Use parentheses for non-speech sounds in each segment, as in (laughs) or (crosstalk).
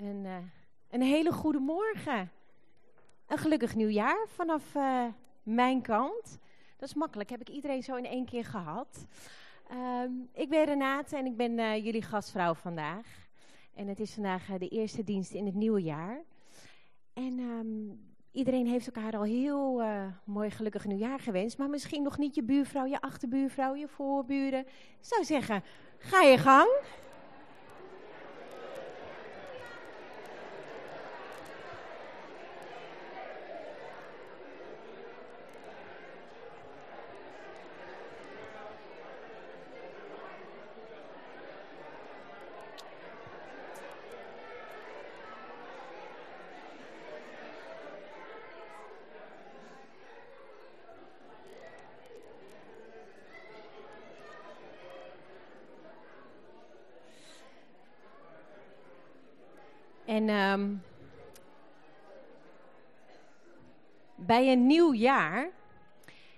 Een, uh, een hele goede morgen. Een gelukkig nieuwjaar vanaf uh, mijn kant. Dat is makkelijk, heb ik iedereen zo in één keer gehad. Um, ik ben Renate en ik ben uh, jullie gastvrouw vandaag. En het is vandaag de eerste dienst in het nieuwe jaar. En um, iedereen heeft elkaar al heel mooi gelukkig nieuwjaar gewenst. Maar misschien nog niet je buurvrouw, je achterbuurvrouw, je voorburen. Ik zou zeggen, ga je gang. En um, bij een nieuw jaar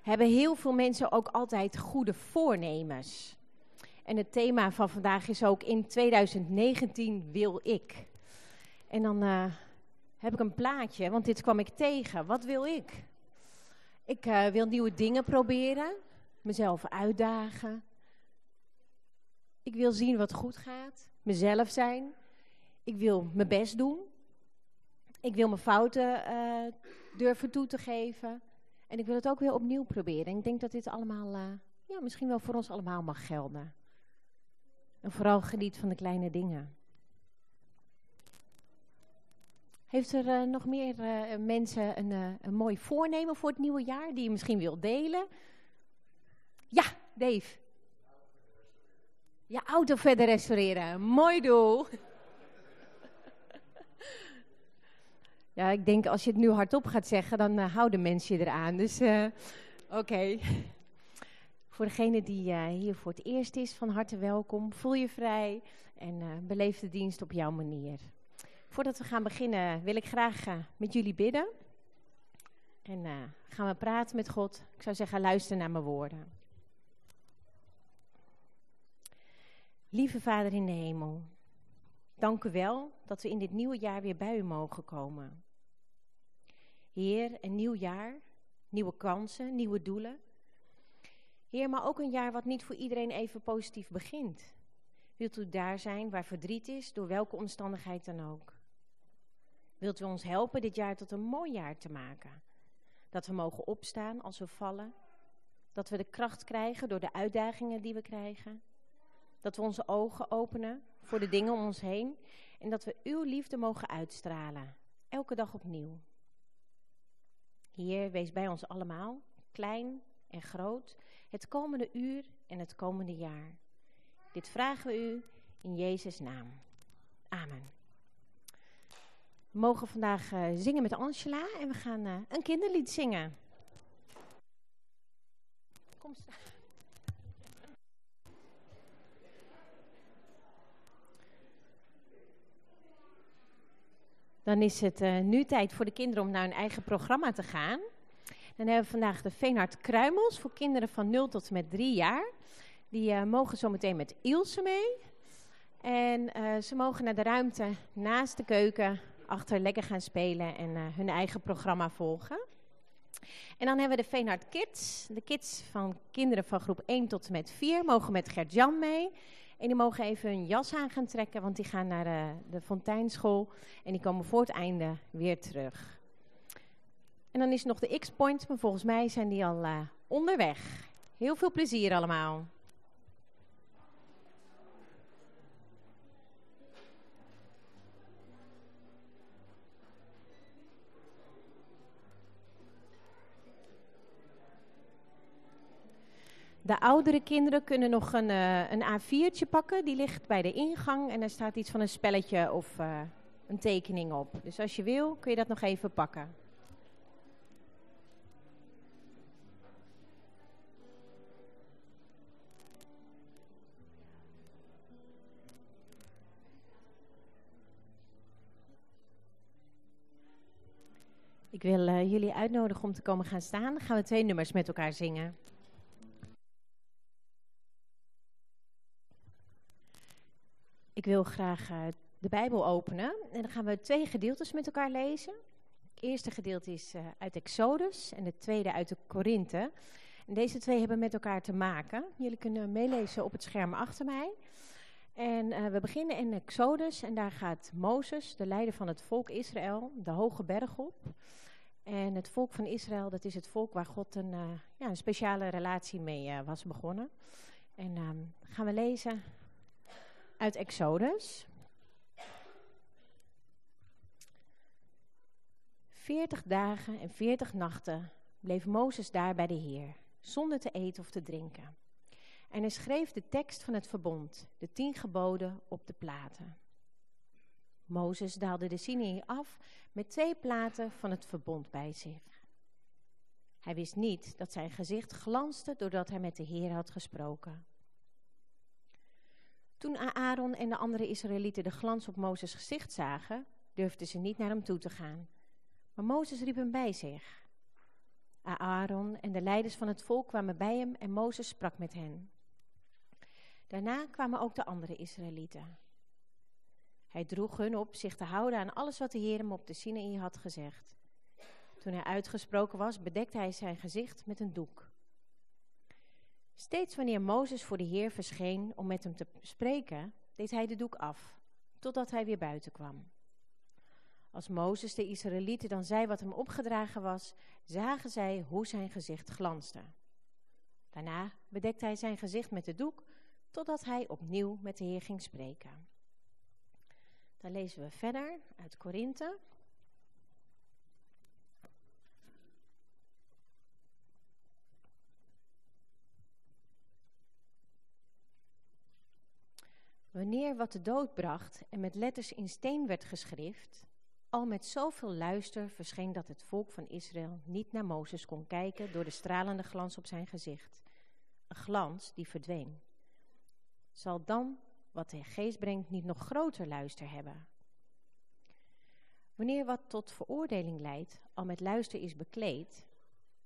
hebben heel veel mensen ook altijd goede voornemens. En het thema van vandaag is ook in 2019 wil ik. En dan uh, heb ik een plaatje, want dit kwam ik tegen. Wat wil ik? Ik uh, wil nieuwe dingen proberen, mezelf uitdagen. Ik wil zien wat goed gaat, mezelf zijn. Ik wil mijn best doen. Ik wil mijn fouten uh, durven toe te geven. En ik wil het ook weer opnieuw proberen. En ik denk dat dit allemaal, uh, ja, misschien wel voor ons allemaal mag gelden. En vooral geniet van de kleine dingen. Heeft er uh, nog meer mensen een, een mooi voornemen voor het nieuwe jaar die je misschien wilt delen? Ja, Dave. Je auto verder restaureren. Mooi doel. Ja, ik denk als je het nu hardop gaat zeggen, dan uh, houden mensen je eraan. Dus uh, oké. (laughs) Voor degene die uh, hier voor het eerst is, van harte welkom. Voel je vrij en beleef de dienst op jouw manier. Voordat we gaan beginnen, wil ik graag met jullie bidden. En gaan we praten met God. Ik zou zeggen, luister naar mijn woorden. Lieve Vader in de hemel, dank u wel dat we in dit nieuwe jaar weer bij u mogen komen. Heer, een nieuw jaar, nieuwe kansen, nieuwe doelen. Heer, maar ook een jaar wat niet voor iedereen even positief begint. Wilt u daar zijn waar verdriet is, door welke omstandigheid dan ook? Wilt u ons helpen dit jaar tot een mooi jaar te maken? Dat we mogen opstaan als we vallen. Dat we de kracht krijgen door de uitdagingen die we krijgen. Dat we onze ogen openen voor de dingen om ons heen. En dat we uw liefde mogen uitstralen. Elke dag opnieuw. Heer, wees bij ons allemaal, klein en groot, het komende uur en het komende jaar. Dit vragen we u in Jezus' naam. Amen. We mogen vandaag uh, zingen met Angela en we gaan uh, een kinderlied zingen. Kom staan. Dan is het uh, nu tijd voor de kinderen om naar hun eigen programma te gaan. Dan hebben we vandaag de Veenhard Kruimels voor kinderen van 0 tot en met 3 jaar. Die uh, mogen zometeen met Ilse mee. En uh, ze mogen naar de ruimte naast de keuken achter lekker gaan spelen en hun eigen programma volgen. En dan hebben we de Veenhard Kids. De kids van kinderen van groep 1 tot en met 4 mogen met Gert-Jan mee. En die mogen even hun jas aan gaan trekken, want die gaan naar de, de Fonteinschool. En die komen voor het einde weer terug. En dan is nog de X-Point, maar volgens mij zijn die al uh, onderweg. Heel veel plezier allemaal. De oudere kinderen kunnen nog een, uh, een A4'tje pakken. Die ligt bij de ingang en daar staat iets van een spelletje of uh, een tekening op. Dus als je wil, kun je dat nog even pakken. Ik wil uh, jullie uitnodigen om te komen gaan staan. Dan gaan we twee nummers met elkaar zingen. Ik wil graag uh, de Bijbel openen. En dan gaan we twee gedeeltes met elkaar lezen. Het eerste gedeelte is uh, uit Exodus en het tweede uit de Korinthe. En deze twee hebben met elkaar te maken. Jullie kunnen meelezen op het scherm achter mij. En uh, we beginnen in Exodus en daar gaat Mozes, de leider van het volk Israël, de hoge berg op. En het volk van Israël, dat is het volk waar God een, ja, een speciale relatie mee was begonnen. En um, gaan we lezen uit Exodus. 40 dagen en 40 nachten bleef Mozes daar bij de Heer, zonder te eten of te drinken. En hij schreef de tekst van het verbond, de tien geboden, op de platen. Mozes daalde de Sinai af met twee platen van het verbond bij zich. Hij wist niet dat zijn gezicht glansde doordat hij met de Heer had gesproken. Toen Aaron en de andere Israëlieten de glans op Mozes gezicht zagen, durfden ze niet naar hem toe te gaan. Maar Mozes riep hem bij zich. Aaron en de leiders van het volk kwamen bij hem en Mozes sprak met hen. Daarna kwamen ook de andere Israëlieten. Hij droeg hun op zich te houden aan alles wat de Heer hem op de Sinaï had gezegd. Toen hij uitgesproken was, bedekte hij zijn gezicht met een doek. Steeds wanneer Mozes voor de Heer verscheen om met hem te spreken, deed hij de doek af, totdat hij weer buiten kwam. Als Mozes de Israëlieten dan zei wat hem opgedragen was, zagen zij hoe zijn gezicht glansde. Daarna bedekte hij zijn gezicht met de doek, totdat hij opnieuw met de Heer ging spreken. Dan lezen we verder uit Korinthe. Wanneer wat de dood bracht en met letters in steen werd geschrift, al met zoveel luister verscheen dat het volk van Israël niet naar Mozes kon kijken door de stralende glans op zijn gezicht. Een glans die verdween. Zal dan wat de geest brengt niet nog groter luister hebben? Wanneer wat tot veroordeling leidt, al met luister is bekleed,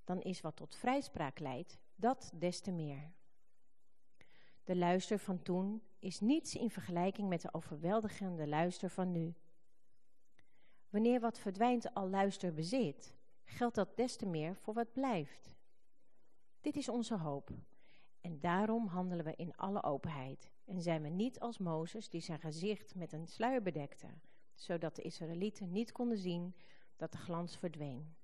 dan is wat tot vrijspraak leidt, dat des te meer. De luister van toen is niets in vergelijking met de overweldigende luister van nu. Wanneer wat verdwijnt al luister bezit, geldt dat des te meer voor wat blijft. Dit is onze hoop. En daarom handelen we in alle openheid. En zijn we niet als Mozes die zijn gezicht met een sluier bedekte, zodat de Israëlieten niet konden zien dat de glans verdween.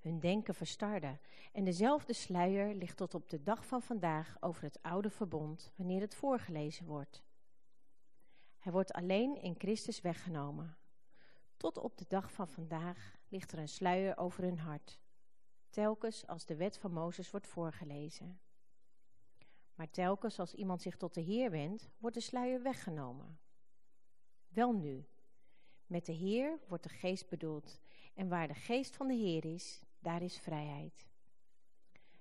Hun denken verstarde en dezelfde sluier ligt tot op de dag van vandaag over het oude verbond wanneer het voorgelezen wordt. Hij wordt alleen in Christus weggenomen. Tot op de dag van vandaag ligt er een sluier over hun hart, telkens als de wet van Mozes wordt voorgelezen. Maar telkens als iemand zich tot de Heer wendt, wordt de sluier weggenomen. Wel nu, met de Heer wordt de geest bedoeld, en waar de geest van de Heer is, daar is vrijheid.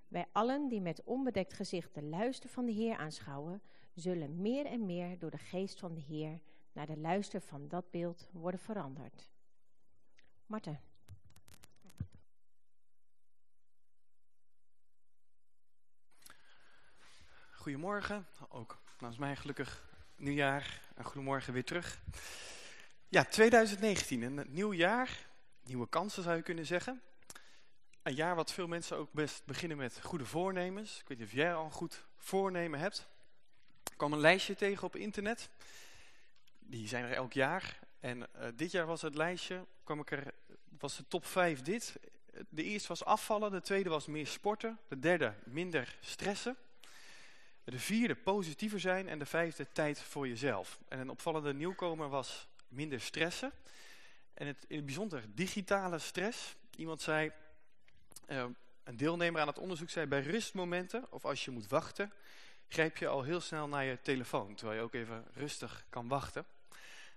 Wij allen die met onbedekt gezicht de luister van de Heer aanschouwen, zullen meer en meer door de geest van de Heer naar de luister van dat beeld worden veranderd. Marten. Goedemorgen, ook namens mij gelukkig nieuwjaar en goedemorgen weer terug. Ja, 2019, een nieuw jaar, nieuwe kansen zou je kunnen zeggen. Een jaar wat veel mensen ook best beginnen met goede voornemens. Ik weet niet of jij al een goed voornemen hebt. Ik kwam een lijstje tegen op internet. Die zijn er elk jaar. En uh, dit jaar was het lijstje, kwam ik er, was de top 5 dit. De eerste was afvallen, de tweede was meer sporten, de derde minder stressen. De vierde positiever zijn en de vijfde tijd voor jezelf. En een opvallende nieuwkomer was minder stressen. En het, bijzonder digitale stress. Iemand zei, een deelnemer aan het onderzoek zei, bij rustmomenten of als je moet wachten, grijp je al heel snel naar je telefoon. Terwijl je ook even rustig kan wachten.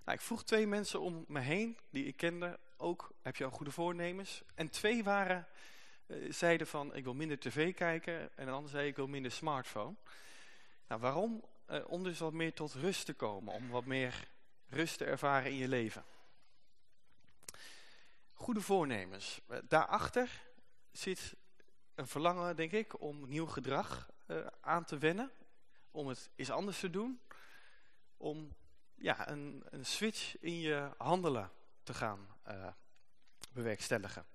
Nou, ik vroeg twee mensen om me heen, die ik kende, ook, heb je al goede voornemens? En twee waren, uh, zeiden van, ik wil minder tv kijken. En een ander zei, ik wil minder smartphone. Nou, waarom? Uh, om dus wat meer tot rust te komen, om wat meer rust te ervaren in je leven. Goede voornemens. Uh, daarachter zit een verlangen, denk ik, om nieuw gedrag uh, aan te wennen. Om het eens anders te doen. Om ja, een, een switch in je handelen te gaan uh, bewerkstelligen.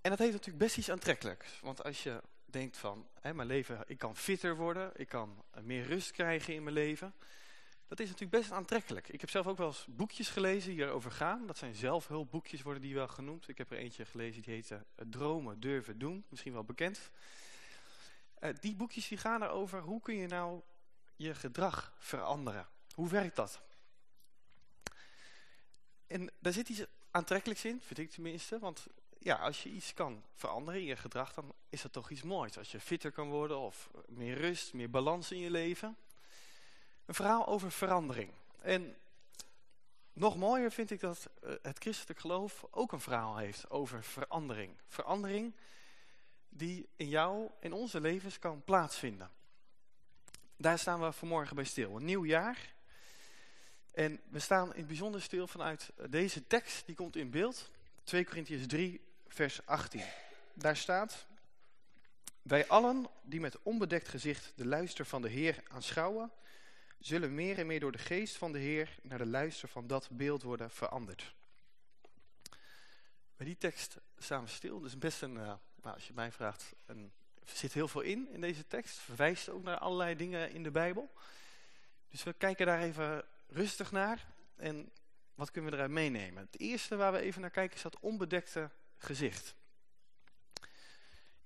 En dat heeft natuurlijk best iets aantrekkelijks. Want als je denkt van, mijn leven, ik kan fitter worden, ik kan meer rust krijgen in mijn leven. Dat is natuurlijk best aantrekkelijk. Ik heb zelf ook wel eens boekjes gelezen die erover gaan. Dat zijn zelfhulpboekjes worden die wel genoemd. Ik heb er eentje gelezen die heette Dromen, Durven, Doen. Misschien wel bekend. Uh, die boekjes die gaan erover hoe kun je nou je gedrag veranderen. Hoe werkt dat? En daar zit iets aantrekkelijks in, vind ik tenminste. Want ja, als je iets kan veranderen in je gedrag, dan is dat toch iets moois. Als je fitter kan worden of meer rust, meer balans in je leven. Een verhaal over verandering. En nog mooier vind ik dat eh, het christelijk geloof ook een verhaal heeft over verandering. Verandering die in jou, in onze levens kan plaatsvinden. Daar staan we vanmorgen bij stil. Een nieuw jaar. En we staan in het bijzonder stil vanuit deze tekst, die komt in beeld. 2 Korintiërs 3, vers 18. Daar staat... Wij allen die met onbedekt gezicht de luister van de Heer aanschouwen... zullen meer en meer door de geest van de Heer naar de luister van dat beeld worden veranderd. Bij die tekst staan we stil. Is best een, uh, nou, als je mij vraagt, er zit heel veel in, in deze tekst. Verwijst ook naar allerlei dingen in de Bijbel. Dus we kijken daar even rustig naar. En wat kunnen we eruit meenemen? Het eerste waar we even naar kijken is dat onbedekte gezicht.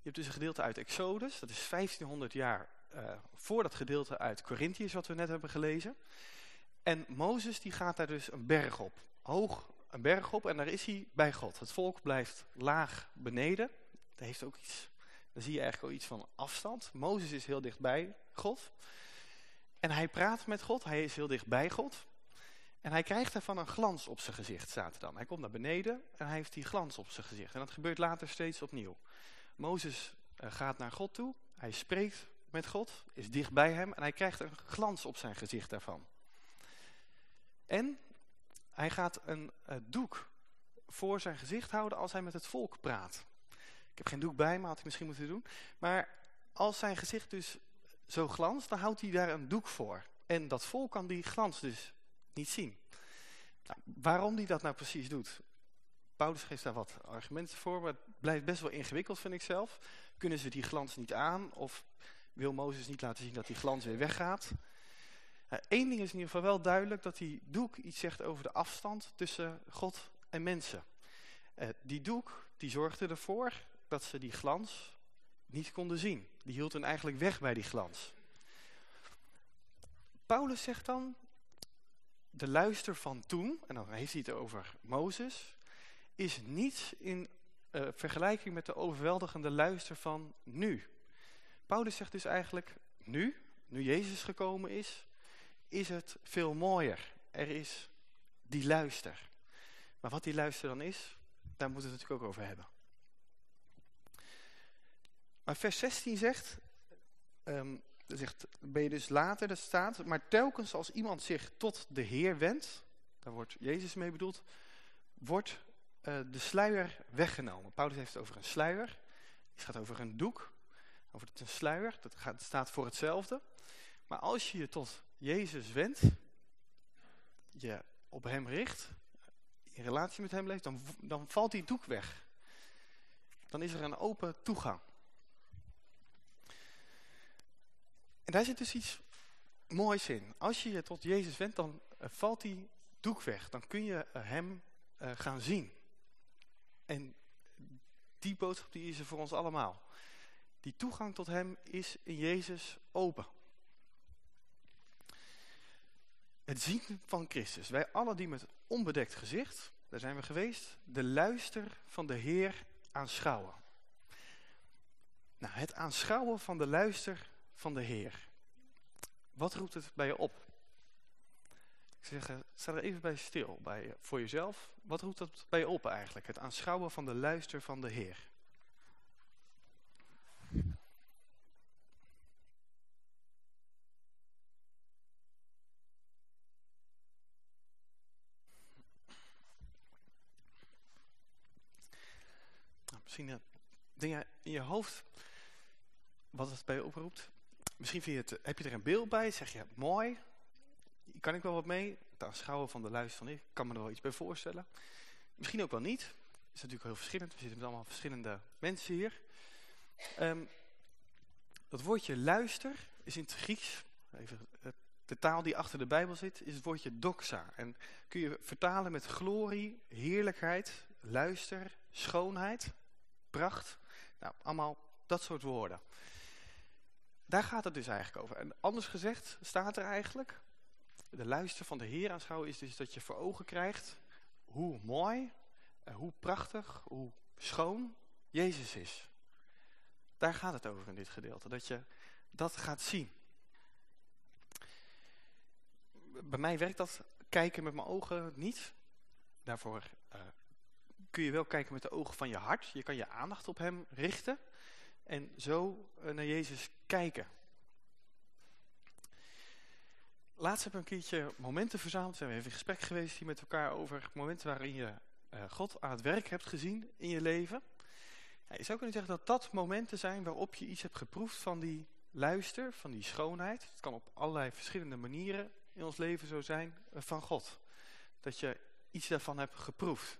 Je hebt dus een gedeelte uit Exodus. Dat is 1500 jaar uh, voor dat gedeelte uit Corinthiërs wat we net hebben gelezen. En Mozes die gaat daar dus een berg op. Hoog een berg op en daar is hij bij God. Het volk blijft laag beneden. Dat heeft ook iets, dan zie je eigenlijk ook iets van afstand. Mozes is heel dicht bij God. En hij praat met God, hij is heel dicht bij God. En hij krijgt ervan een glans op zijn gezicht, staat dan. Hij komt naar beneden en hij heeft die glans op zijn gezicht. En dat gebeurt later steeds opnieuw. Mozes uh, gaat naar God toe, hij spreekt met God, is dicht bij hem en hij krijgt een glans op zijn gezicht daarvan. En hij gaat een uh, doek voor zijn gezicht houden als hij met het volk praat. Ik heb geen doek bij me, had ik misschien moeten doen. Maar als zijn gezicht dus zo glanst, dan houdt hij daar een doek voor. En dat volk kan die glans dus niet zien. Nou, waarom hij dat nou precies doet? Paulus geeft daar wat argumenten voor, maar het blijft best wel ingewikkeld vind ik zelf. Kunnen ze die glans niet aan of wil Mozes niet laten zien dat die glans weer weggaat? Eén ding is in ieder geval wel duidelijk dat die doek iets zegt over de afstand tussen God en mensen. Uh, die doek die zorgde ervoor dat ze die glans niet konden zien. Die hield hen eigenlijk weg bij die glans. Paulus zegt dan, de luister van toen, en dan heeft hij het over Mozes, is niets in uh, vergelijking met de overweldigende luister van nu. Paulus zegt dus eigenlijk, nu, nu Jezus gekomen is, is het veel mooier. Er is die luister. Maar wat die luister dan is, daar moeten we het natuurlijk ook over hebben. Maar vers 16 zegt, um, zegt, ben je dus later, dat staat, maar telkens als iemand zich tot de Heer wendt, daar wordt Jezus mee bedoeld, wordt uh, de sluier weggenomen. Paulus heeft het over een sluier, het gaat over een doek, over een sluier, dat gaat, staat voor hetzelfde. Maar als je je tot Jezus wendt, je op hem richt, in relatie met hem leeft, dan, dan valt die doek weg. Dan is er een open toegang. En daar zit dus iets moois in. Als je je tot Jezus wendt, dan uh, valt die doek weg. Dan kun je uh, hem uh, gaan zien. En die boodschap die is er voor ons allemaal. Die toegang tot hem is in Jezus open. Het zien van Christus. Wij allen die met onbedekt gezicht, daar zijn we geweest, de luister van de Heer aanschouwen. Nou, het aanschouwen van de luister van de Heer. Wat roept het bij je op? Ik zeg, sta er even bij stil, bij, voor jezelf. Wat roept dat bij je op eigenlijk? Het aanschouwen van de luister van de Heer. Nou, misschien dingen in je hoofd wat het bij je oproept. Misschien je het, heb je er een beeld bij, zeg je mooi. kan ik wel wat mee. Het aanschouwen van de luister van ik kan me er wel iets bij voorstellen. Misschien ook wel niet. Is natuurlijk heel verschillend. We zitten met allemaal verschillende mensen hier. Um, dat woordje luister is in het Grieks, even de taal die achter de Bijbel zit, is het woordje doxa. En kun je vertalen met glorie, heerlijkheid, luister, schoonheid, pracht. Nou, allemaal dat soort woorden. Daar gaat het dus eigenlijk over. En anders gezegd staat er eigenlijk, de luister van de Heer aanschouwen is dus dat je voor ogen krijgt hoe mooi, hoe prachtig, hoe schoon Jezus is. Daar gaat het over in dit gedeelte, dat je dat gaat zien. Bij mij werkt dat kijken met mijn ogen niet. Daarvoor uh, kun je wel kijken met de ogen van je hart. Je kan je aandacht op hem richten en zo uh, naar Jezus kijken. Laatst heb ik een keertje momenten verzameld. Zijn even in gesprek geweest hier met elkaar over momenten waarin je uh, God aan het werk hebt gezien in je leven. Je zou kunnen zeggen dat dat momenten zijn waarop je iets hebt geproefd van die luister, van die schoonheid. Het kan op allerlei verschillende manieren in ons leven zo zijn uh, van God. Dat je iets daarvan hebt geproefd.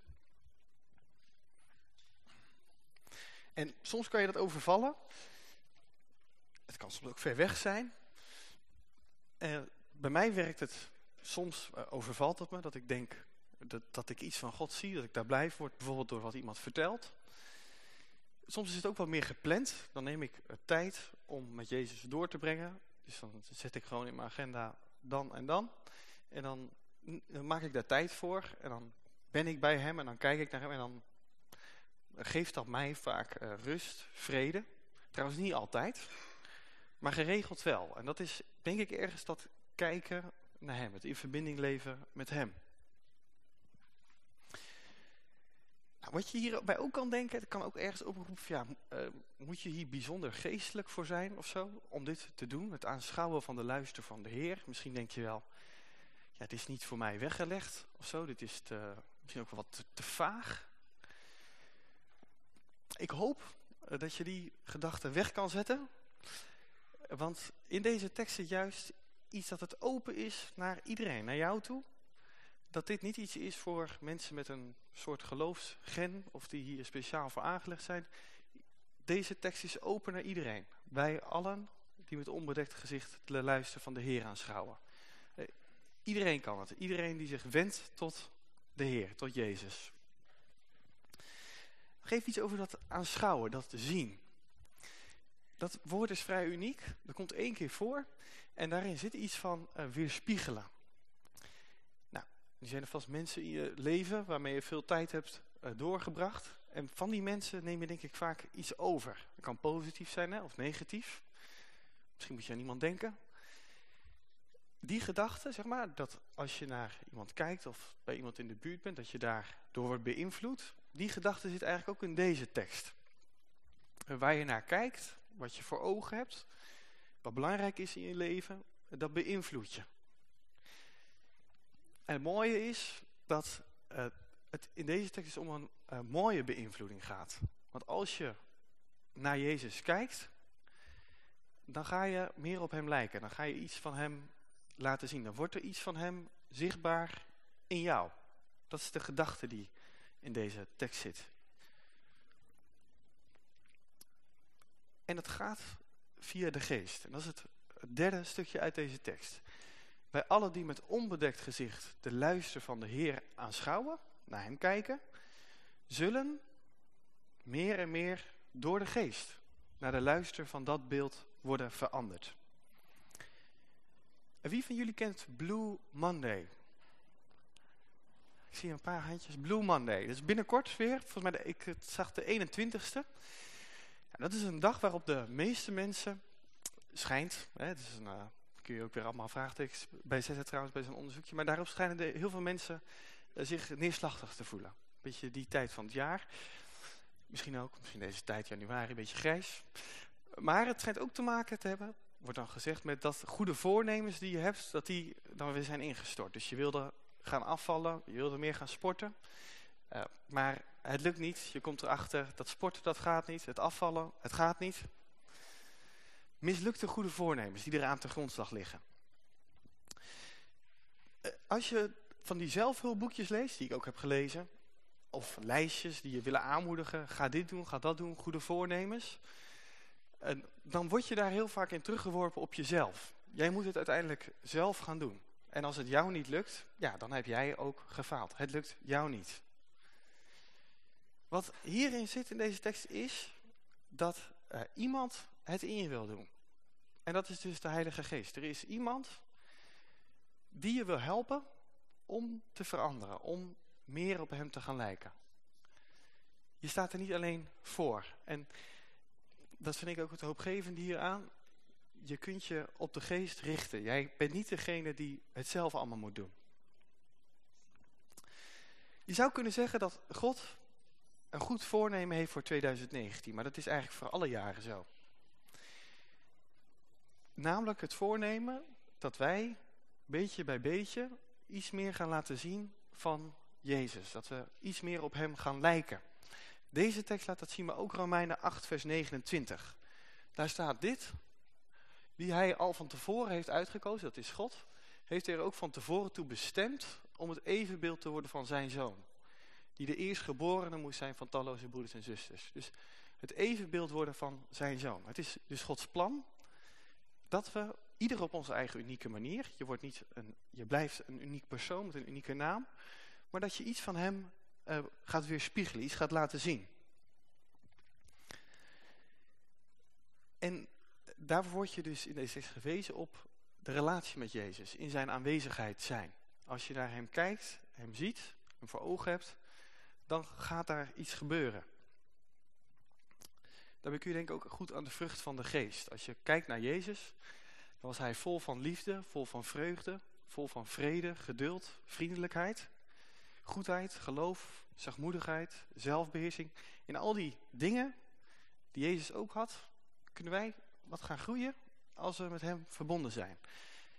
En soms kan je dat overvallen. Het kan soms ook ver weg zijn. Uh, bij mij werkt het, soms uh, overvalt het me dat ik denk dat, dat ik iets van God zie, dat ik daar blij word, bijvoorbeeld door wat iemand vertelt. Soms is het ook wat meer gepland. Dan neem ik tijd om met Jezus door te brengen. Dus dan zet ik gewoon in mijn agenda dan en dan. En dan, dan maak ik daar tijd voor. En dan ben ik bij hem en dan kijk ik naar hem. En dan geeft dat mij vaak uh, rust, vrede. Trouwens niet altijd. Maar geregeld wel. En dat is denk ik ergens dat kijken naar hem. Het in verbinding leven met hem. Nou, wat je hierbij ook kan denken, het kan ook ergens oproepen, ja, uh, moet je hier bijzonder geestelijk voor zijn of zo, om dit te doen, het aanschouwen van de luister van de Heer. Misschien denk je wel, ja, het is niet voor mij weggelegd of zo, dit is misschien ook wel wat te vaag. Ik hoop uh, dat je die gedachte weg kan zetten, want in deze tekst zit juist iets dat het open is naar iedereen, naar jou toe. Dat dit niet iets is voor mensen met een soort geloofsgen of die hier speciaal voor aangelegd zijn. Deze tekst is open naar iedereen. Wij allen die met onbedekt gezicht de luister van de Heer aanschouwen. Eh, iedereen kan het. Iedereen die zich wendt tot de Heer, tot Jezus. Geef iets over dat aanschouwen, dat zien. Dat woord is vrij uniek. Dat komt één keer voor. En daarin zit iets van uh, weerspiegelen. Nou, er zijn er vast mensen in je leven waarmee je veel tijd hebt uh, doorgebracht. En van die mensen neem je denk ik vaak iets over. Dat kan positief zijn hè, of negatief. Misschien moet je aan iemand denken. Die gedachte, zeg maar, dat als je naar iemand kijkt of bij iemand in de buurt bent, dat je daardoor wordt beïnvloed. Die gedachte zit eigenlijk ook in deze tekst. Waar je naar kijkt, wat je voor ogen hebt, wat belangrijk is in je leven, dat beïnvloedt je. En het mooie is dat uh, het in deze tekst om een uh, mooie beïnvloeding gaat. Want als je naar Jezus kijkt, dan ga je meer op hem lijken. Dan ga je iets van hem laten zien. Dan wordt er iets van hem zichtbaar in jou. Dat is de gedachte die in deze tekst zit. En het gaat via de geest. En dat is het derde stukje uit deze tekst. Bij alle die met onbedekt gezicht de luister van de Heer aanschouwen, naar hem kijken, zullen meer en meer door de geest naar de luister van dat beeld worden veranderd. En wie van jullie kent Blue Monday? Ik zie een paar handjes. Blue Monday. Dat binnenkort weer. Volgens mij, ik zag de 21ste. Dat is een dag waarop de meeste mensen, schijnt, hè, is een, uh, kun je ook weer allemaal vraagtekens bij zetten trouwens bij zo'n onderzoekje, maar daarop schijnen de, heel veel mensen uh, zich neerslachtig te voelen. Een beetje die tijd van het jaar. Misschien ook, misschien deze tijd januari, een beetje grijs. Maar het schijnt ook te maken te hebben, wordt dan gezegd, met dat goede voornemens die je hebt, dat die dan weer zijn ingestort. Dus je wilde gaan afvallen, je wilde meer gaan sporten. Uh, maar het lukt niet. Je komt erachter, dat sporten dat gaat niet. Het afvallen, het gaat niet. Mislukte goede voornemens die eraan te grondslag liggen. Eh, als je van die zelfhulpboekjes leest, die ik ook heb gelezen, of lijstjes die je willen aanmoedigen, ga dit doen, ga dat doen, goede voornemens, en dan word je daar heel vaak in teruggeworpen op jezelf. Jij moet het uiteindelijk zelf gaan doen. En als het jou niet lukt, ja, dan heb jij ook gefaald. Het lukt jou niet. Wat hierin zit in deze tekst is dat uh, iemand het in je wil doen. En dat is dus de Heilige Geest. Er is iemand die je wil helpen om te veranderen, om meer op hem te gaan lijken. Je staat er niet alleen voor. En dat vind ik ook het hoopgevende hieraan. Je kunt je op de geest richten. Jij bent niet degene die het zelf allemaal moet doen. Je zou kunnen zeggen dat God een goed voornemen heeft voor 2019. Maar dat is eigenlijk voor alle jaren zo. Namelijk het voornemen dat wij beetje bij beetje iets meer gaan laten zien van Jezus. Dat we iets meer op hem gaan lijken. Deze tekst laat dat zien, maar ook Romeinen 8 vers 29. Daar staat dit. Wie hij al van tevoren heeft uitgekozen, dat is God, heeft hij er ook van tevoren toe bestemd om het evenbeeld te worden van zijn zoon. Die de eerstgeborene moest zijn van talloze broeders en zusters. Dus het evenbeeld worden van zijn zoon. Het is dus Gods plan dat we ieder op onze eigen unieke manier, je, wordt niet een, je blijft een uniek persoon met een unieke naam, maar dat je iets van hem uh, gaat weerspiegelen, iets gaat laten zien. En daarvoor word je dus in deze tekst gewezen op de relatie met Jezus, in zijn aanwezigheid zijn. Als je naar hem kijkt, hem ziet, hem voor ogen hebt, dan gaat daar iets gebeuren. Daarbij kun je denk ik ook goed aan de vrucht van de geest. Als je kijkt naar Jezus, dan was hij vol van liefde, vol van vreugde, vol van vrede, geduld, vriendelijkheid, goedheid, geloof, zachtmoedigheid, zelfbeheersing. In al die dingen die Jezus ook had, kunnen wij wat gaan groeien als we met hem verbonden zijn.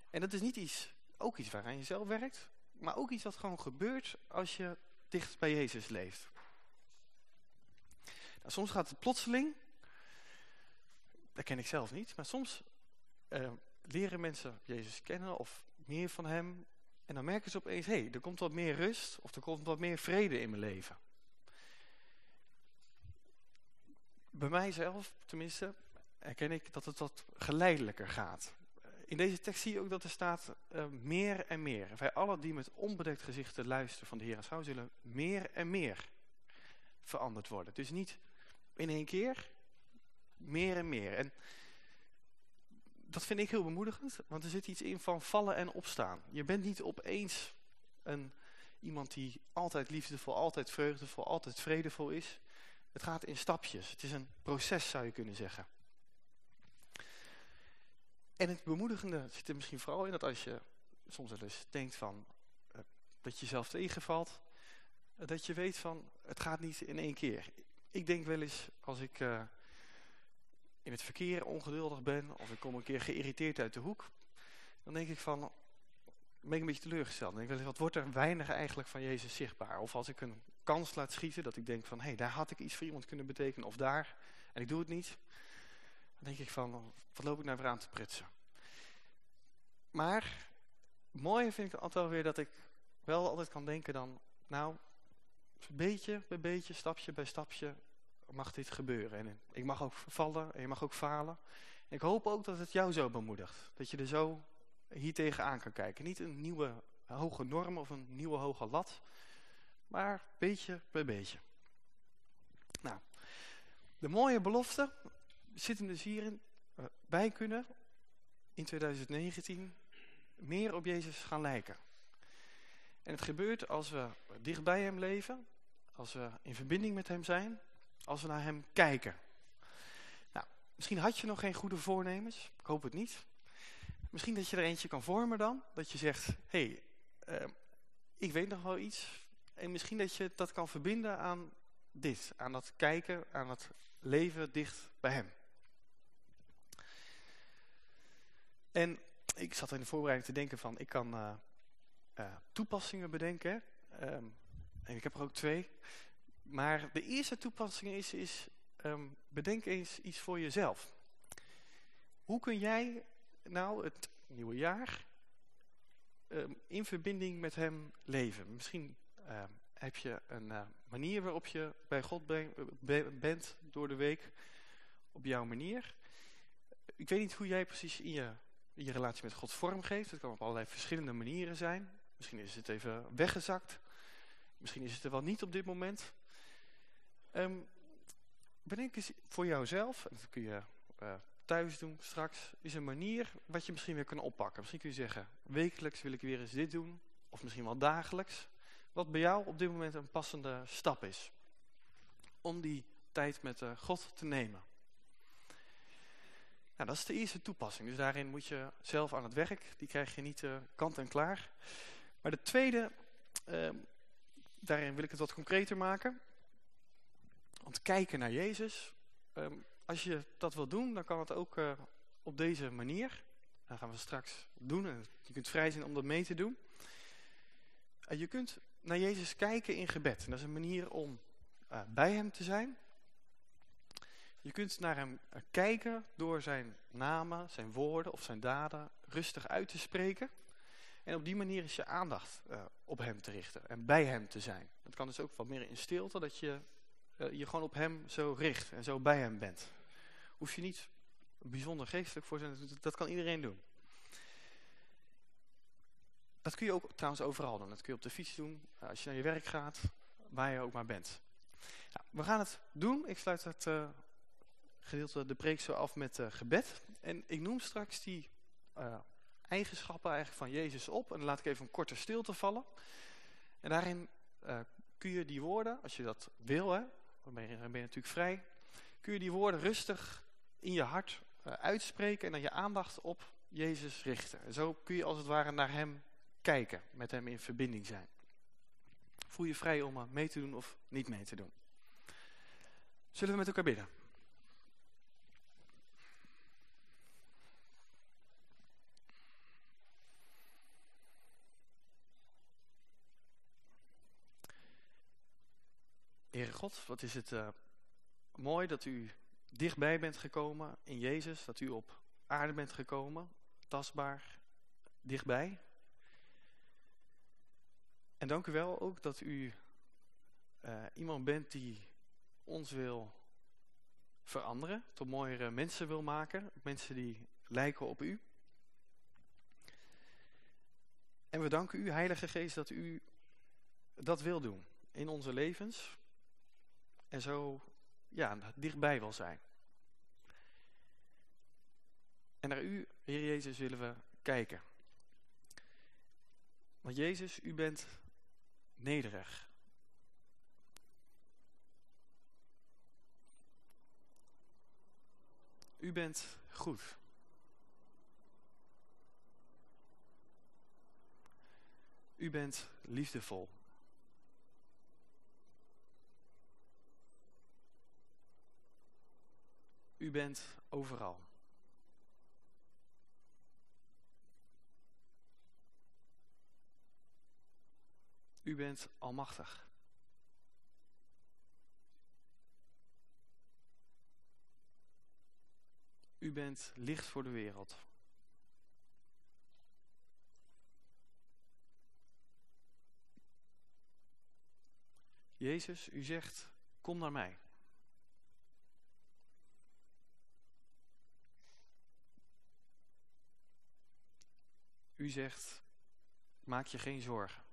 En dat is niet iets, ook iets waaraan je zelf werkt, maar ook iets wat gewoon gebeurt als je dicht bij Jezus leeft. Nou, soms gaat het plotseling, dat ken ik zelf niet, maar soms uh, leren mensen Jezus kennen of meer van hem. En dan merken ze opeens, hé, hey, er komt wat meer rust of er komt wat meer vrede in mijn leven. Bij mijzelf, tenminste, herken ik dat het wat geleidelijker gaat. In deze tekst zie je ook dat er staat uh, meer en meer. Wij alle die met onbedekt gezichten luisteren van de Heer zou zullen meer en meer veranderd worden. Dus niet in één keer, meer en meer. En dat vind ik heel bemoedigend, want er zit iets in van vallen en opstaan. Je bent niet opeens een, iemand die altijd liefdevol, altijd vreugdevol, altijd vredevol is. Het gaat in stapjes. Het is een proces, zou je kunnen zeggen. En het bemoedigende zit er misschien vooral in dat als je soms wel eens denkt van, uh, dat je jezelf tegenvalt, dat je weet van, het gaat niet in één keer. Ik denk wel eens, als ik uh, in het verkeer ongeduldig ben, of ik kom een keer geïrriteerd uit de hoek, dan denk ik van, ben ik een beetje teleurgesteld. Dan denk ik wel eens, wat wordt er weinig eigenlijk van Jezus zichtbaar? Of als ik een kans laat schieten, dat ik denk van, hé, hey, daar had ik iets voor iemand kunnen betekenen, of daar, en ik doe het niet, denk ik van, wat loop ik nou weer aan te pritsen? Maar, mooi vind ik altijd weer dat ik wel altijd kan denken dan, nou, beetje bij beetje, stapje bij stapje, mag dit gebeuren. En ik mag ook vallen en je mag ook falen. En ik hoop ook dat het jou zo bemoedigt. Dat je er zo hier tegenaan kan kijken. Niet een nieuwe hoge norm of een nieuwe hoge lat, maar beetje bij beetje. Nou, de mooie belofte zit hem dus hierin. Wij kunnen in 2019 meer op Jezus gaan lijken. En het gebeurt als we dicht bij hem leven, als we in verbinding met hem zijn, als we naar hem kijken. Nou, misschien had je nog geen goede voornemens, ik hoop het niet. Misschien dat je er eentje kan vormen dan, dat je zegt, hé, hey, uh, ik weet nog wel iets. En misschien dat je dat kan verbinden aan dit, aan dat kijken, aan dat leven dicht bij hem. En ik zat in de voorbereiding te denken van, ik kan uh, uh, toepassingen bedenken. Um, en ik heb er ook twee. Maar de eerste toepassing is, is um, bedenk eens iets voor jezelf. Hoe kun jij nou het nieuwe jaar ehm, in verbinding met hem leven. Misschien ehm, heb je een uh, manier waarop je bij God bent door de week. Op jouw manier. Ik weet niet hoe jij precies in je, je relatie met God vormgeeft. Het kan op allerlei verschillende manieren zijn. Misschien is het even weggezakt. Misschien is het er wel niet op dit moment. Um, bedenk eens voor jouzelf, en dat kun je uh, thuis doen straks, is een manier wat je misschien weer kan oppakken. Misschien kun je zeggen, wekelijks wil ik weer eens dit doen, of misschien wel dagelijks. Wat bij jou op dit moment een passende stap is. Om die tijd met uh, God te nemen. Nou, dat is de eerste toepassing. Dus daarin moet je zelf aan het werk. Die krijg je niet uh, kant en klaar. Maar de tweede, uh, daarin wil ik het wat concreter maken. Want kijken naar Jezus, um, als je dat wil doen, dan kan het ook uh, op deze manier. Dat gaan we straks doen en je kunt vrij zijn om dat mee te doen. Uh, je kunt naar Jezus kijken in gebed. Dat is een manier om bij hem te zijn. Je kunt naar hem kijken door zijn namen, zijn woorden of zijn daden rustig uit te spreken. En op die manier is je aandacht uh, op hem te richten en bij hem te zijn. Dat kan dus ook wat meer in stilte, dat je uh, je gewoon op hem zo richt en zo bij hem bent. Hoef je niet bijzonder geestelijk voor zijn, dat kan iedereen doen. Dat kun je ook trouwens overal doen. Dat kun je op de fiets doen, als je naar je werk gaat, waar je ook maar bent. Nou, we gaan het doen. Ik sluit het uh, gedeelte de preek zo af met gebed. En ik noem straks die eigenschappen eigenlijk van Jezus op. En dan laat ik even een korte stilte vallen. En daarin uh, kun je die woorden, als je dat wil, hè, dan, ben je, natuurlijk vrij. Kun je die woorden rustig in je hart uitspreken en dan je aandacht op Jezus richten. En zo kun je als het ware naar hem kijken, met hem in verbinding zijn. Voel je vrij om mee te doen of niet mee te doen. Zullen we met elkaar bidden? God, wat is het uh, mooi dat u dichtbij bent gekomen in Jezus. Dat u op aarde bent gekomen, tastbaar, dichtbij. En dank u wel ook dat u uh, iemand bent die ons wil veranderen. Tot mooiere mensen wil maken. Mensen die lijken op u. En we danken u, Heilige Geest, dat u dat wil doen in onze levens en zo ja, dichtbij wil zijn. En naar u, Heer Jezus, willen we kijken. Want Jezus, u bent nederig. U bent goed. U bent liefdevol. U bent overal. U bent almachtig. U bent licht voor de wereld. Jezus, u zegt, kom naar mij. U zegt, maak je geen zorgen.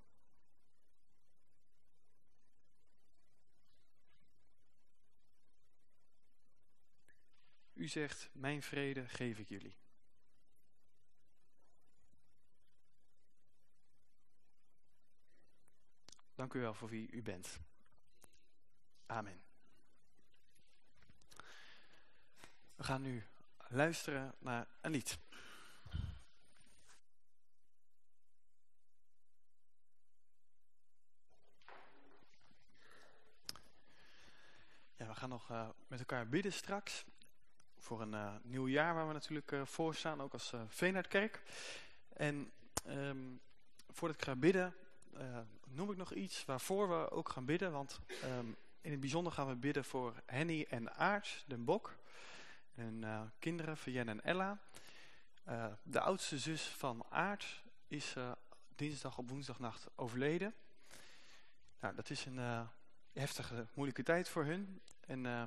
U zegt, mijn vrede geef ik jullie. Dank u wel voor wie u bent. Amen. We gaan nu luisteren naar een lied. Gaan nog uh, met elkaar bidden straks. Voor een uh, nieuw jaar waar we natuurlijk uh, voor staan, ook als Veenhardkerk. En um, voordat ik ga bidden, noem ik nog iets waarvoor we ook gaan bidden. Want um, in het bijzonder gaan we bidden voor Henny en Aart, den Bok. En kinderen, Vienne en Ella. de oudste zus van Aart is dinsdag op woensdagnacht overleden. Nou, dat is een heftige, moeilijke tijd voor hun. En uh,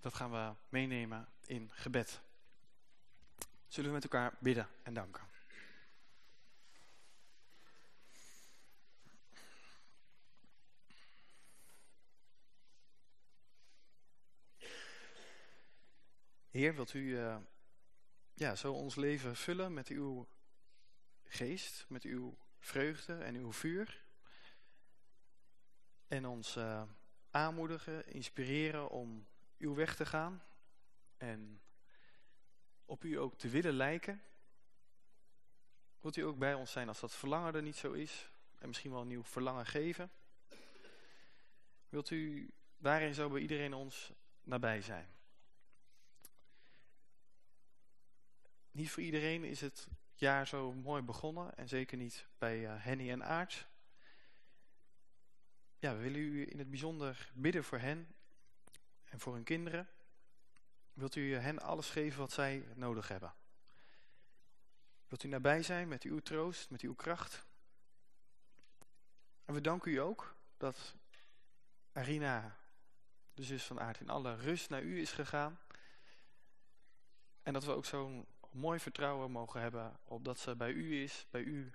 dat gaan we meenemen in gebed. Zullen we met elkaar bidden en danken. Heer, wilt u uh, ja, zo ons leven vullen met uw geest, met uw vreugde en uw vuur. En ons uh, aanmoedigen, inspireren om uw weg te gaan. En op u ook te willen lijken. Wilt u ook bij ons zijn als dat verlangen er niet zo is. En misschien wel een nieuw verlangen geven. Wilt u daarin zo bij iedereen ons nabij zijn. Niet voor iedereen is het jaar zo mooi begonnen. En zeker niet bij uh, Henny en Aart. We willen u in het bijzonder bidden voor hen. En voor hun kinderen. Wilt u hen alles geven wat zij nodig hebben. Wilt u nabij zijn met uw troost, met uw kracht. En we danken u ook dat Arina, de zus van Aart, in alle rust naar u is gegaan. En dat we ook zo'n mooi vertrouwen mogen hebben op dat ze bij u is, bij u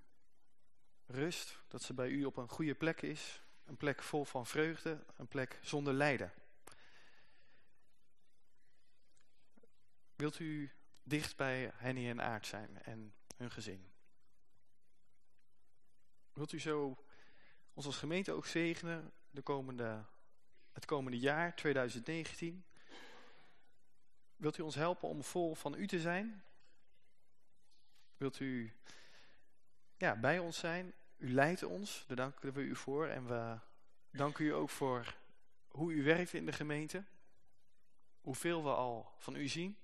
rust, dat ze bij u op een goede plek is, een plek vol van vreugde, een plek zonder lijden. Wilt u dicht bij Henny en Aard zijn en hun gezin? Wilt u zo ons als gemeente ook zegenen de komende, het komende jaar, 2019? Wilt u ons helpen om vol van u te zijn? Wilt u ja, bij ons zijn? U leidt ons, daar danken we u voor. En we danken u ook voor hoe u werkt in de gemeente. Hoeveel we al van u zien.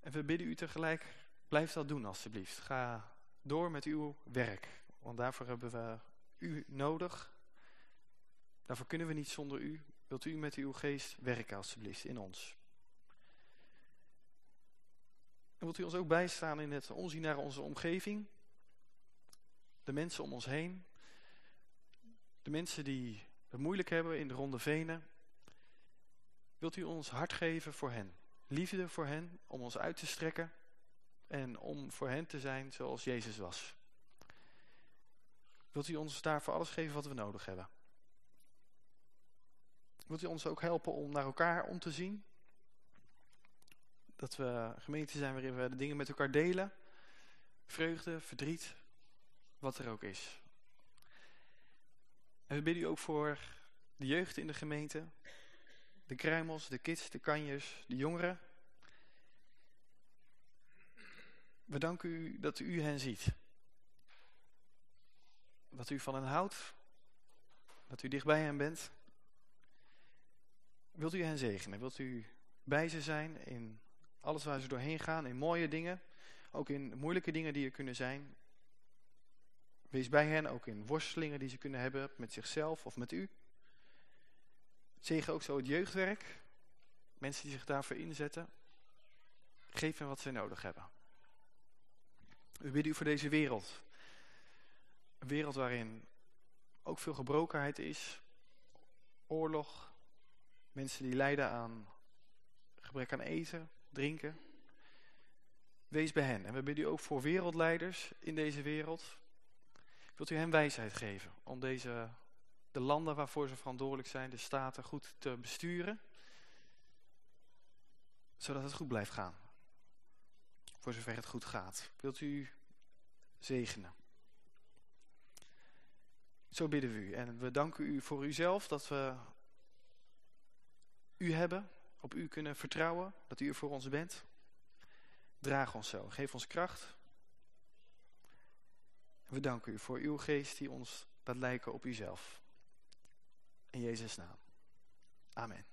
En we bidden u tegelijk, blijf dat doen alstublieft. Ga door met uw werk. Want daarvoor hebben we u nodig. Daarvoor kunnen we niet zonder u. Wilt u met uw geest werken alstublieft in ons. En wilt u ons ook bijstaan in het omzien naar onze omgeving. De mensen om ons heen. De mensen die het moeilijk hebben in de ronde venen. Wilt u ons hart geven voor hen. Liefde voor hen, om ons uit te strekken. En om voor hen te zijn zoals Jezus was. Wilt u ons daarvoor alles geven wat we nodig hebben. Wilt u ons ook helpen om naar elkaar om te zien. Dat we gemeente zijn waarin we de dingen met elkaar delen. Vreugde, verdriet, wat er ook is. En we bidden u ook voor de jeugd in de gemeente. De kruimels, de kids, de kanjers, de jongeren. We danken u dat u hen ziet. Dat u van hen houdt. Dat u dichtbij hen bent. Wilt u hen zegenen? Wilt u bij ze zijn in alles waar ze doorheen gaan, in mooie dingen. Ook in moeilijke dingen die er kunnen zijn. Wees bij hen, ook in worstelingen die ze kunnen hebben met zichzelf of met u. Zegen ook zo het jeugdwerk. Mensen die zich daarvoor inzetten. Geef hen wat ze nodig hebben. We bidden u voor deze wereld. Een wereld waarin ook veel gebrokenheid is. Oorlog. Mensen die lijden aan gebrek aan eten drinken. Wees bij hen. En we bidden u ook voor wereldleiders in deze wereld. Wilt u hen wijsheid geven om deze, de landen waarvoor ze verantwoordelijk zijn, de staten goed te besturen. Zodat het goed blijft gaan. Voor zover het goed gaat. Wilt u zegenen. Zo bidden we u. En we danken u voor uzelf dat we u hebben op u kunnen vertrouwen, dat u er voor ons bent. Draag ons zo, geef ons kracht. We danken u voor uw geest die ons laat lijken op uzelf. In Jezus' naam. Amen.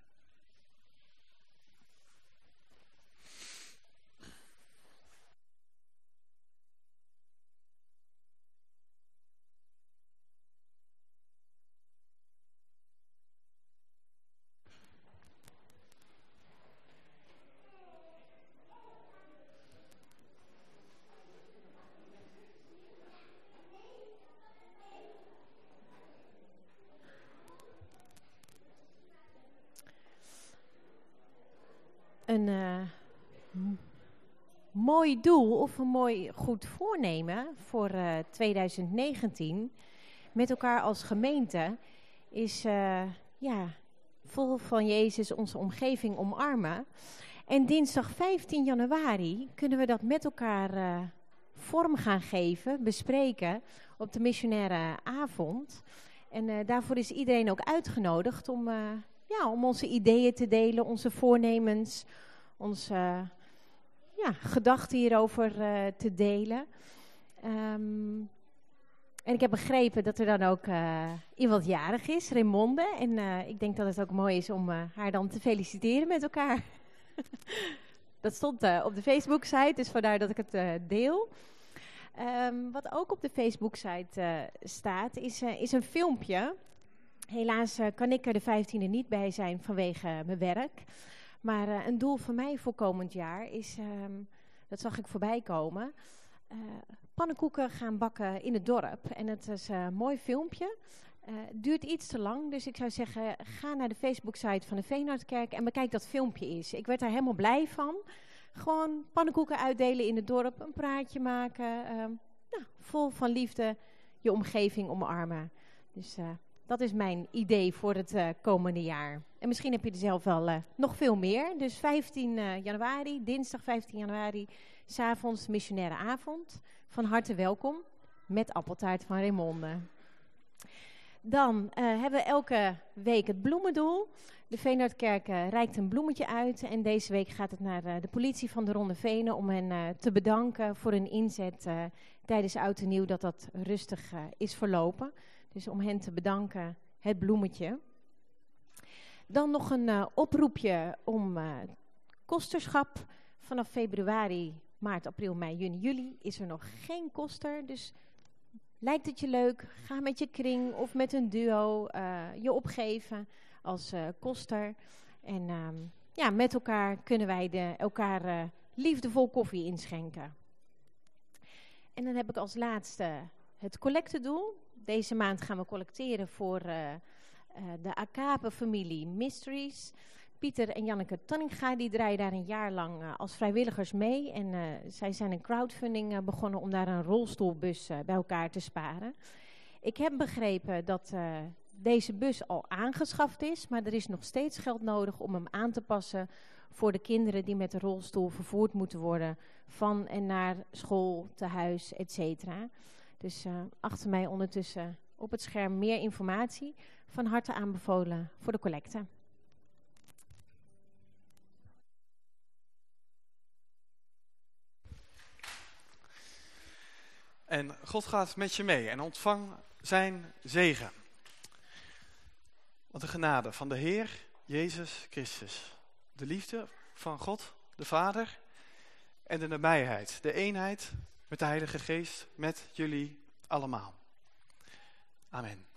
Doel of een mooi goed voornemen voor uh, 2019 met elkaar als gemeente is uh, ja, vol van Jezus onze omgeving omarmen. En dinsdag 15 januari kunnen we dat met elkaar uh, vorm gaan geven, bespreken op de missionaire avond. En daarvoor is iedereen ook uitgenodigd om, ja, om onze ideeën te delen, onze voornemens, onze gedachten hierover te delen. Um, en ik heb begrepen dat er dan ook uh, iemand jarig is, Raymonde. En uh, ik denk dat het ook mooi is om haar dan te feliciteren met elkaar. (laughs) dat stond op de Facebook-site, dus vandaar dat ik het deel. Um, wat ook op de Facebook-site staat, is, is een filmpje. Helaas kan ik er de 15e niet bij zijn vanwege mijn werk. Maar een doel voor mij voor komend jaar is, um, dat zag ik voorbij komen pannenkoeken gaan bakken in het dorp. En het is een mooi filmpje. Uh, duurt iets te lang, dus ik zou zeggen, ga naar de Facebook-site van de Veenhardkerk en bekijk dat filmpje eens. Ik werd daar helemaal blij van. Gewoon pannenkoeken uitdelen in het dorp, een praatje maken, uh, nou, vol van liefde je omgeving omarmen. Dus uh, dat is mijn idee voor het uh, komende jaar. En misschien heb je er zelf wel nog veel meer. Dus 15 januari, dinsdag 15 januari, s'avonds missionaire avond van harte welkom met appeltaart van Raymonde. Dan hebben we elke week het bloemendoel. De Veenhardkerk reikt een bloemetje uit. En deze week gaat het naar de politie van de Ronde Venen om hen te bedanken voor hun inzet tijdens Oud en Nieuw dat dat rustig is verlopen. Dus om hen te bedanken, het bloemetje. Dan nog een oproepje om kosterschap. Vanaf februari maart, april, mei, juni, juli is er nog geen koster. Dus lijkt het je leuk, ga met je kring of met een duo uh, je opgeven als koster. En uh, ja, met elkaar kunnen wij de, elkaar liefdevol koffie inschenken. En dan heb ik als laatste het collectedoel. Deze maand gaan we collecteren voor de Akape-familie Mysteries. Pieter en Janneke Tanninga die draaien daar een jaar lang uh, als vrijwilligers mee. En zij zijn een crowdfunding begonnen om daar een rolstoelbus bij elkaar te sparen. Ik heb begrepen dat deze bus al aangeschaft is, maar er is nog steeds geld nodig om hem aan te passen voor de kinderen die met de rolstoel vervoerd moeten worden van en naar school, te huis, etc. Dus achter mij ondertussen op het scherm meer informatie. Van harte aanbevolen voor de collecte. En God gaat met je mee en ontvang zijn zegen. Wat de genade van de Heer Jezus Christus. De liefde van God, de Vader en de nabijheid, de eenheid met de Heilige Geest, met jullie allemaal. Amen.